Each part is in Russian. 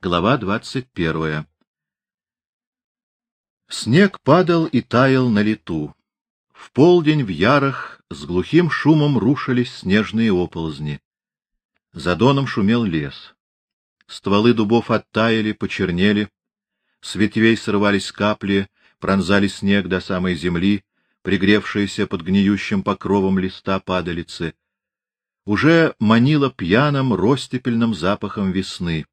Глава двадцать первая. Снег падал и таял на лету. В полдень в ярах с глухим шумом рушились снежные оползни. За доном шумел лес. Стволы дубов оттаяли, почернели, с ветвей срывались капли, пронзали снег до самой земли, пригревшиеся под гниющим покровом листа падалицы. Уже манило пьяным ростепельным запахом весны.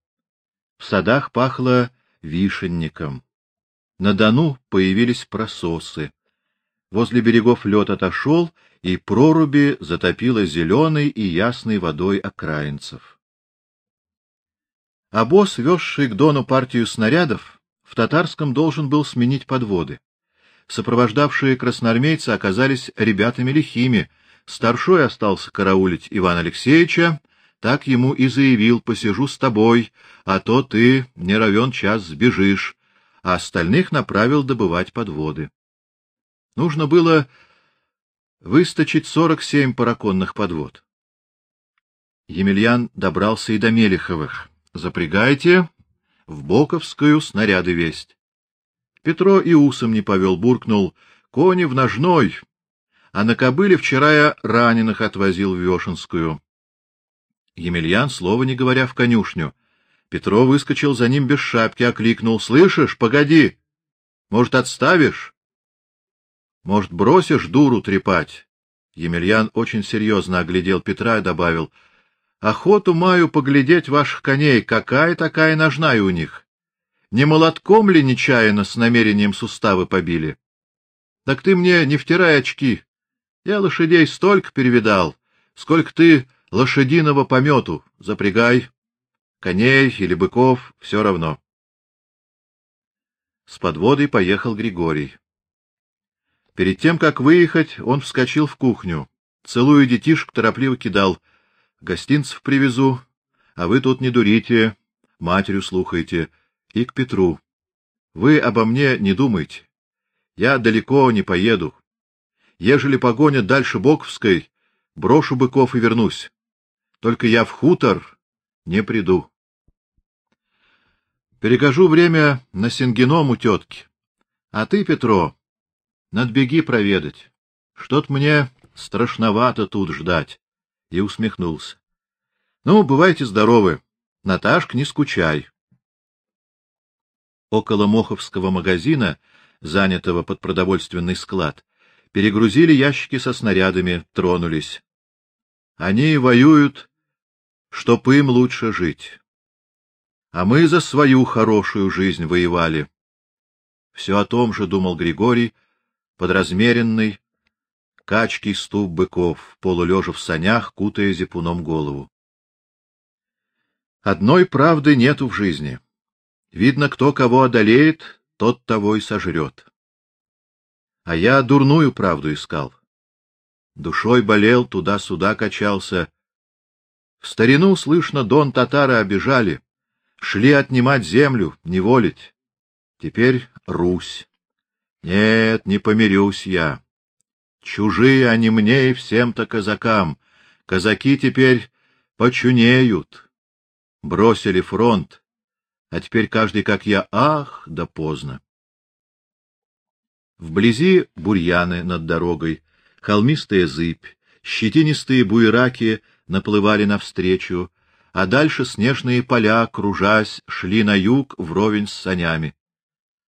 В садах пахло вишенником. На Дону появились прососы. Возле берегов лед отошел, и проруби затопило зеленой и ясной водой окраинцев. Обоз, везший к Дону партию снарядов, в Татарском должен был сменить подводы. Сопровождавшие красноармейцы оказались ребятами лихими. Старшой остался караулить Ивана Алексеевича, так ему и заявил: "Посижу с тобой, а то ты не равен час сбежишь", а остальных направил добывать подводы. Нужно было выстачить сорок семь параконных подвод. Емельян добрался и до Мелиховых. Запрягайте в Боковскую снаряды весть. Петро и усом не повел, буркнул: "Кони в ножной". А на кобыле вчера я раненых отвозил в Вешенскую. Емельян, слова не говоря, в конюшню. Петро выскочил за ним без шапки, окликнул: "Слышишь, погоди. Может, отставишь? Может, бросишь дуру трепать?" Емельян очень серьезно оглядел Петра и добавил: "Охоту маю поглядеть ваших коней, какая такая ножная у них. Не молотком ли нечаянно с намерением суставы побили? Так ты мне не втирай очки. Я лошадей столько перевидал, сколько ты лошадиного помету запрягай, коней или быков все равно. С подводой поехал Григорий. Перед тем как выехать, он вскочил в кухню, целую детишек торопливо кидал: "Гостинцев привезу, а вы тут не дурите, матерью слухайте". И к Петру: "Вы обо мне не думайте. Я далеко не поеду. Ежели погонят дальше Боковской, брошу быков и вернусь. Только я в хутор не приду. Перекажу время на сингеном у тетки. А ты, Петро, надбеги проведать. Что-то мне страшновато тут ждать. И усмехнулся. Ну, бывайте здоровы. Наташка, не скучай. Около Моховского магазина, занятого под продовольственный склад, перегрузили ящики со снарядами, тронулись. Они воюют чтоб им лучше жить. А мы за свою хорошую жизнь воевали. Все о том же думал Григорий, подразмеренный, качки ступ быков, полулежа в санях, кутая зипуном голову. Одной правды нету в жизни. Видно, кто кого одолеет, тот того и сожрет. А я дурную правду искал. Душой болел, туда-сюда качался, в старину слышно, дон татары обижали, шли отнимать землю, неволить. Теперь Русь. Нет, не помирюсь я. Чужие они мне и всем-то казакам. Казаки теперь почунеют. Бросили фронт, а теперь каждый как я, ах, да поздно. Вблизи бурьяны над дорогой, холмистая зыбь, щетинистые буераки наплывали навстречу, а дальше снежные поля, кружась, шли на юг вровень с санями.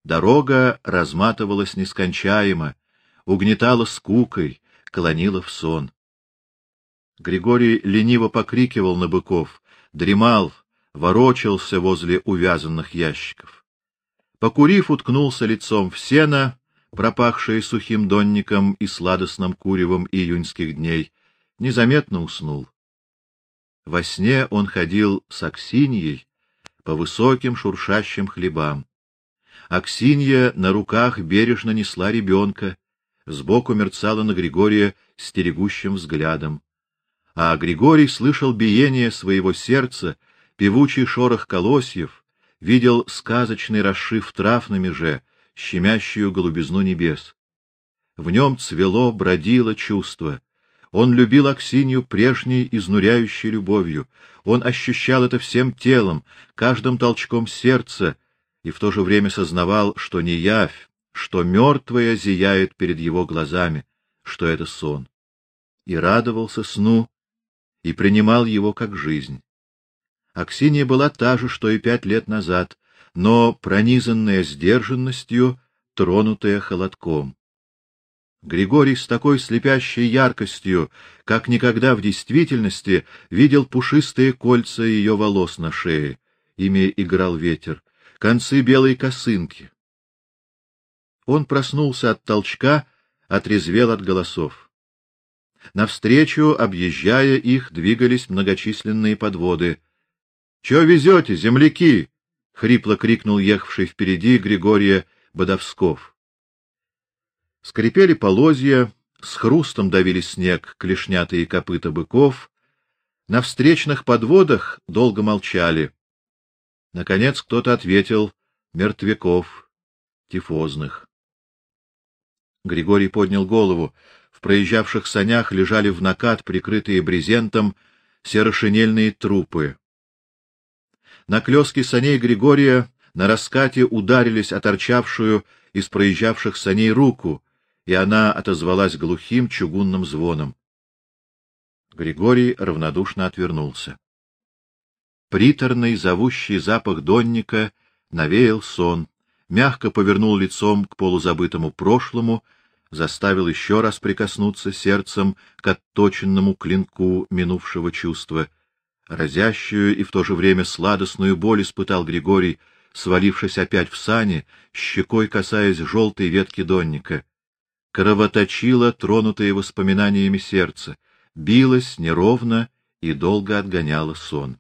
Дорога разматывалась нескончаемо, угнетала скукой, клонила в сон. Григорий лениво покрикивал на быков, дремал, ворочался возле увязанных ящиков. Покурив, уткнулся лицом в сено, пропахшее сухим донником и сладостным куревом июньских дней, незаметно уснул. Во сне он ходил с Аксиньей по высоким шуршащим хлебам. Аксинья на руках бережно несла ребенка, сбоку мерцала на Григория стерегущим взглядом. А Григорий слышал биение своего сердца, певучий шорох колосьев, видел сказочный расшив трав на меже, щемящую голубизну небес. В нем цвело, бродило чувство, Он любил Аксинью прежней изнуряющей любовью. Он ощущал это всем телом, каждым толчком сердца, и в то же время сознавал, что не явь, что мертвая зияет перед его глазами, что это сон. И радовался сну, и принимал его как жизнь. Аксинья была та же, что и пять лет назад, но пронизанная сдержанностью, тронутая холодком. Григорий с такой слепящей яркостью, как никогда в действительности, видел пушистые кольца ее волос на шее. Ими играл ветер, концы белой косынки. Он проснулся от толчка, отрезвел от голосов. Навстречу, объезжая их, двигались многочисленные подводы. "Что везете, земляки?" хрипло крикнул ехавший впереди Григория Бодовсков. Скрипели полозья, с хрустом давили снег клешнятые копыта быков. На встречных подводах долго молчали. Наконец кто-то ответил: мертвяков, тифозных. Григорий поднял голову. В проезжавших санях лежали в накат, прикрытые брезентом, серошинельные трупы. На клёске саней Григория на раскате ударились о торчавшую из проезжавших саней руку, и она отозвалась глухим чугунным звоном. Григорий равнодушно отвернулся. Приторный зовущий запах донника навеял сон, мягко повернул лицом к полузабытому прошлому, заставил еще раз прикоснуться сердцем к отточенному клинку минувшего чувства. Разящую и в то же время сладостную боль испытал Григорий, свалившись опять в сани, щекой касаясь желтой ветки донника кровоточило тронутое воспоминаниями сердце, билось неровно и долго отгоняло сон.